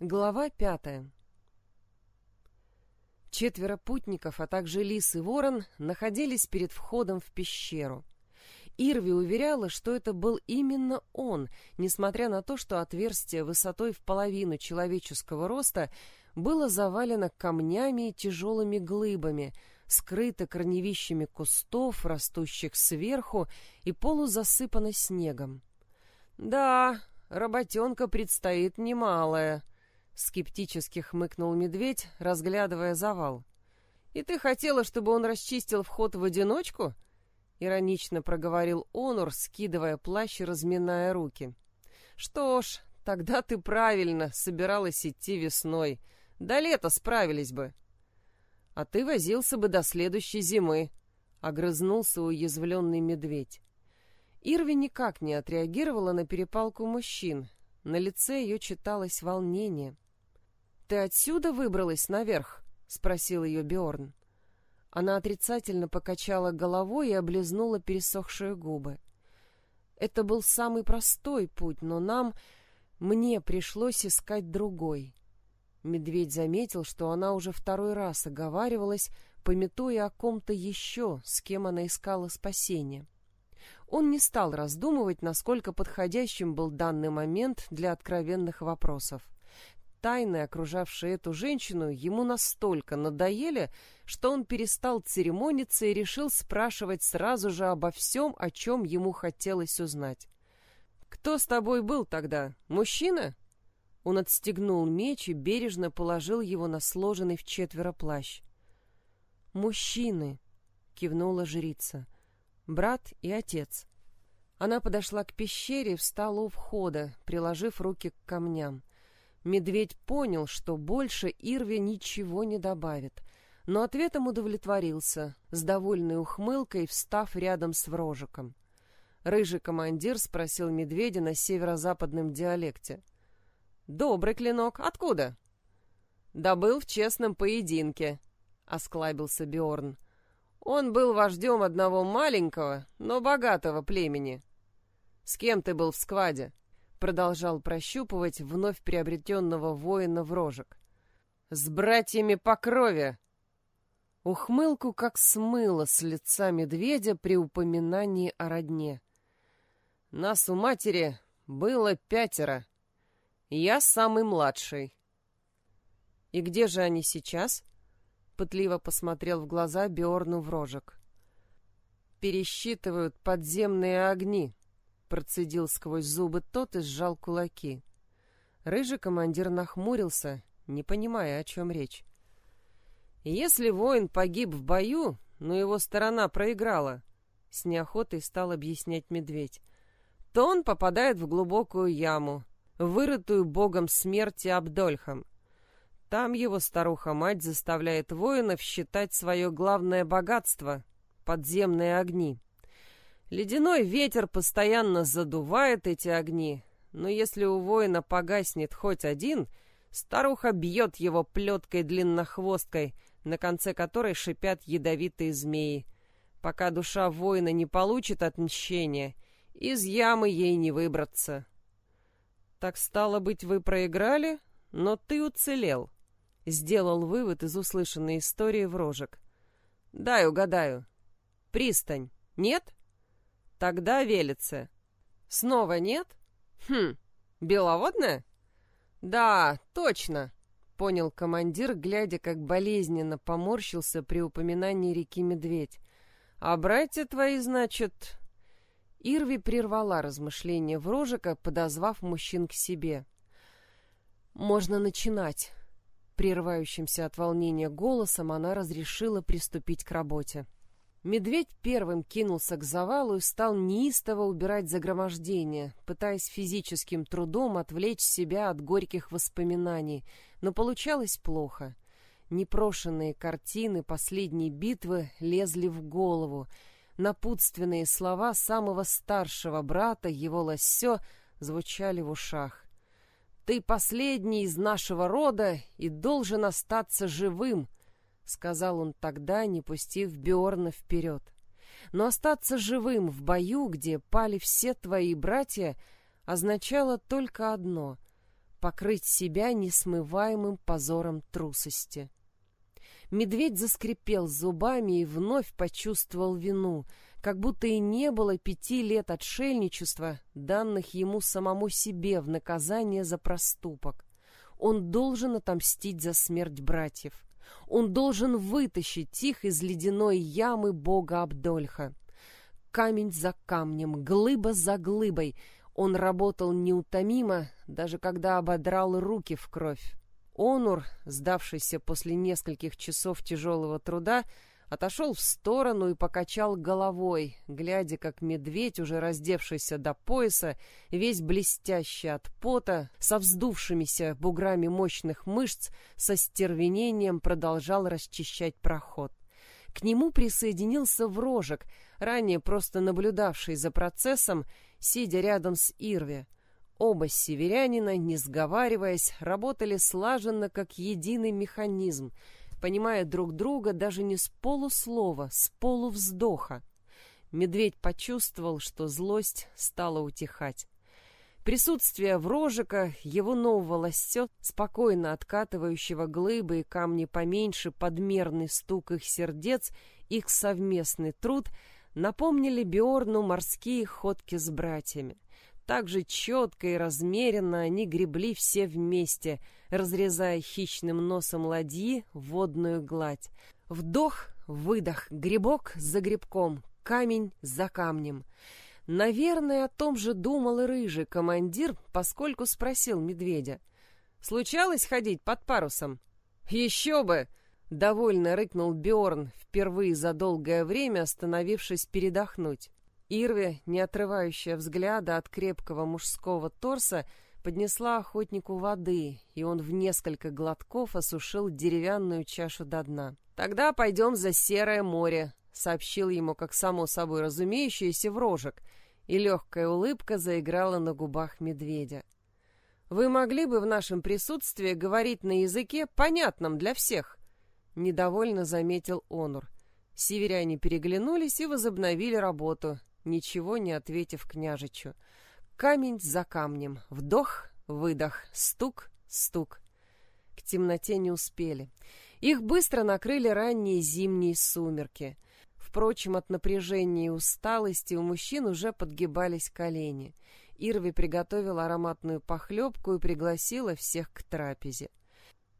Глава пятая Четверо путников, а также лис и ворон, находились перед входом в пещеру. Ирви уверяла, что это был именно он, несмотря на то, что отверстие высотой в половину человеческого роста было завалено камнями и тяжелыми глыбами, скрыто корневищами кустов, растущих сверху, и полузасыпано снегом. «Да, работенка предстоит немалая», — скептически хмыкнул медведь, разглядывая завал. «И ты хотела, чтобы он расчистил вход в одиночку?» — иронично проговорил Онур, скидывая плащ и разминая руки. «Что ж, тогда ты правильно собиралась идти весной. До лета справились бы». «А ты возился бы до следующей зимы», — огрызнулся уязвленный медведь. Ирви никак не отреагировала на перепалку мужчин. На лице ее читалось волнение. «Ты отсюда выбралась наверх?» — спросил ее Биорн. Она отрицательно покачала головой и облизнула пересохшие губы. Это был самый простой путь, но нам, мне пришлось искать другой. Медведь заметил, что она уже второй раз оговаривалась, пометуя о ком-то еще, с кем она искала спасения. Он не стал раздумывать, насколько подходящим был данный момент для откровенных вопросов. Тайны, окружавшие эту женщину, ему настолько надоели, что он перестал церемониться и решил спрашивать сразу же обо всем, о чем ему хотелось узнать. «Кто с тобой был тогда? Мужчина?» Он отстегнул меч и бережно положил его на сложенный в четверо плащ. «Мужчины!» — кивнула жрица. «Брат и отец». Она подошла к пещере и встала у входа, приложив руки к камням. Медведь понял, что больше Ирве ничего не добавит, но ответом удовлетворился, с довольной ухмылкой встав рядом с Врожиком. Рыжий командир спросил медведя на северо-западном диалекте. «Добрый клинок, откуда?» «Добыл в честном поединке», — осклабился Биорн. «Он был вождем одного маленького, но богатого племени». «С кем ты был в скваде?» Продолжал прощупывать вновь приобретенного воина в рожек. «С братьями по крови!» Ухмылку как смыло с лица медведя при упоминании о родне. «Нас у матери было пятеро. Я самый младший». «И где же они сейчас?» Пытливо посмотрел в глаза Биорну в рожек. «Пересчитывают подземные огни», Процедил сквозь зубы тот и сжал кулаки. Рыжий командир нахмурился, не понимая, о чем речь. «Если воин погиб в бою, но его сторона проиграла», — с неохотой стал объяснять медведь, «то он попадает в глубокую яму, вырытую богом смерти Абдольхом. Там его старуха-мать заставляет воинов считать свое главное богатство — подземные огни. Ледяной ветер постоянно задувает эти огни, но если у воина погаснет хоть один, старуха бьет его плеткой длиннохвосткой, на конце которой шипят ядовитые змеи. Пока душа воина не получит отмщения, из ямы ей не выбраться. Так стало быть, вы проиграли, но ты уцелел. Сделал вывод из услышанной истории в рожек. Дай угадаю. Пристань. Нет? Тогда велится. Снова нет? Хм, беловодная? Да, точно, понял командир, глядя, как болезненно поморщился при упоминании реки Медведь. А братья твои, значит... Ирви прервала размышления Врожика, подозвав мужчин к себе. «Можно начинать». Прерывающимся от волнения голосом она разрешила приступить к работе. Медведь первым кинулся к завалу и стал неистово убирать загромождение, пытаясь физическим трудом отвлечь себя от горьких воспоминаний, но получалось плохо. Непрошенные картины последней битвы лезли в голову. Напутственные слова самого старшего брата, его лоссё, звучали в ушах. «Ты последний из нашего рода и должен остаться живым», сказал он тогда, не пустив Биорна вперед. Но остаться живым в бою, где пали все твои братья, означало только одно — покрыть себя несмываемым позором трусости. Медведь заскрипел зубами и вновь почувствовал вину, как будто и не было пяти лет отшельничества, данных ему самому себе в наказание за проступок. Он должен отомстить за смерть братьев. Он должен вытащить их из ледяной ямы бога Абдольха. Камень за камнем, глыба за глыбой. Он работал неутомимо, даже когда ободрал руки в кровь. Онур, сдавшийся после нескольких часов тяжелого труда, отошел в сторону и покачал головой, глядя, как медведь, уже раздевшийся до пояса, весь блестящий от пота, со вздувшимися буграми мощных мышц, со стервенением продолжал расчищать проход. К нему присоединился Врожек, ранее просто наблюдавший за процессом, сидя рядом с Ирви. Оба северянина, не сговариваясь, работали слаженно, как единый механизм — понимая друг друга даже не с полуслова, с полувздоха. Медведь почувствовал, что злость стала утихать. Присутствие Врожика, его нового лосё, спокойно откатывающего глыбы и камни поменьше, подмерный стук их сердец, их совместный труд, напомнили Биорну морские ходки с братьями. Так же четко и размеренно они гребли все вместе, разрезая хищным носом ладьи водную гладь. Вдох, выдох, грибок за грибком, камень за камнем. Наверное, о том же думал и рыжий командир, поскольку спросил медведя. «Случалось ходить под парусом?» «Еще бы!» — довольно рыкнул Бjorn, впервые за долгое время остановившись передохнуть. Ирве, не отрывающая взгляда от крепкого мужского торса, поднесла охотнику воды, и он в несколько глотков осушил деревянную чашу до дна. «Тогда пойдем за Серое море», — сообщил ему, как само собой разумеющееся, врожек, и легкая улыбка заиграла на губах медведя. «Вы могли бы в нашем присутствии говорить на языке, понятном для всех?» — недовольно заметил Онур. Северяне переглянулись и возобновили работу, ничего не ответив княжичу. Камень за камнем, вдох, выдох, стук, стук. К темноте не успели. Их быстро накрыли ранние зимние сумерки. Впрочем, от напряжения и усталости у мужчин уже подгибались колени. Ирви приготовила ароматную похлебку и пригласила всех к трапезе.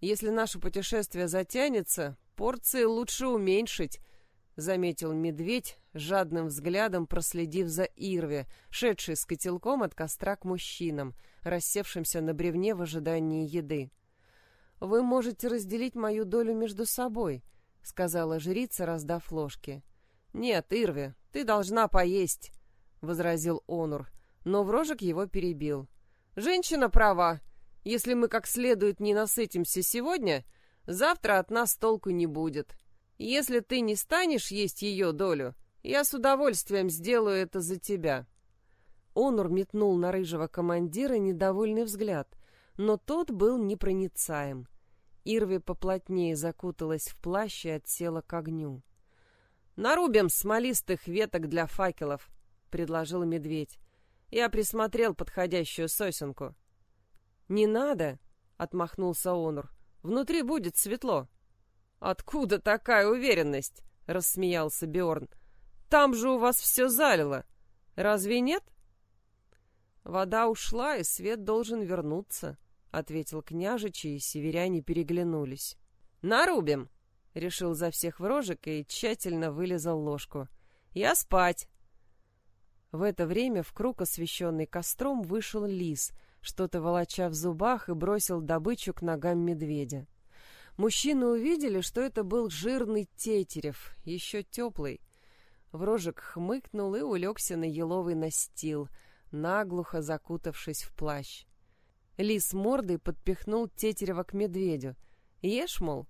«Если наше путешествие затянется, порции лучше уменьшить», заметил медведь, жадным взглядом проследив за Ирве, шедшей с котелком от костра к мужчинам, рассевшимся на бревне в ожидании еды. «Вы можете разделить мою долю между собой», — сказала жрица, раздав ложки. «Нет, Ирве, ты должна поесть», — возразил Онур, но Врожек его перебил. «Женщина права. Если мы как следует не насытимся сегодня, завтра от нас толку не будет». Если ты не станешь есть ее долю, я с удовольствием сделаю это за тебя». Онур метнул на рыжего командира недовольный взгляд, но тот был непроницаем. Ирви поплотнее закуталась в плащ и отсела к огню. «Нарубим смолистых веток для факелов», — предложил медведь. Я присмотрел подходящую сосенку. «Не надо», — отмахнулся Онур. «Внутри будет светло». «Откуда такая уверенность?» — рассмеялся Бjorn. «Там же у вас все залило. Разве нет?» «Вода ушла, и свет должен вернуться», — ответил княжич, и северяне переглянулись. «Нарубим!» — решил за всех врожек и тщательно вылезал ложку. «Я спать!» В это время в круг, освещенный костром, вышел лис, что-то волоча в зубах, и бросил добычу к ногам медведя. Мужчины увидели, что это был жирный тетерев, еще теплый. Врожек хмыкнул и улегся на еловый настил, наглухо закутавшись в плащ. Лис мордой подпихнул тетерева к медведю. «Ешь, мол?»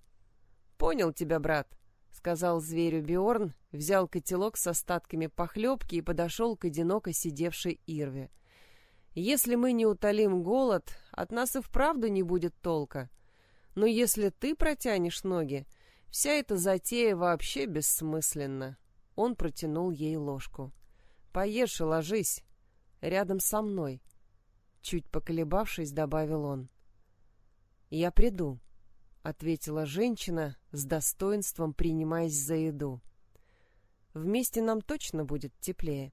«Понял тебя, брат», — сказал зверю Биорн, взял котелок с остатками похлебки и подошел к одиноко сидевшей Ирве. «Если мы не утолим голод, от нас и вправду не будет толка. Но если ты протянешь ноги, вся эта затея вообще бессмысленна. Он протянул ей ложку. Поешь и ложись. Рядом со мной. Чуть поколебавшись, добавил он. «Я приду», — ответила женщина, с достоинством принимаясь за еду. «Вместе нам точно будет теплее».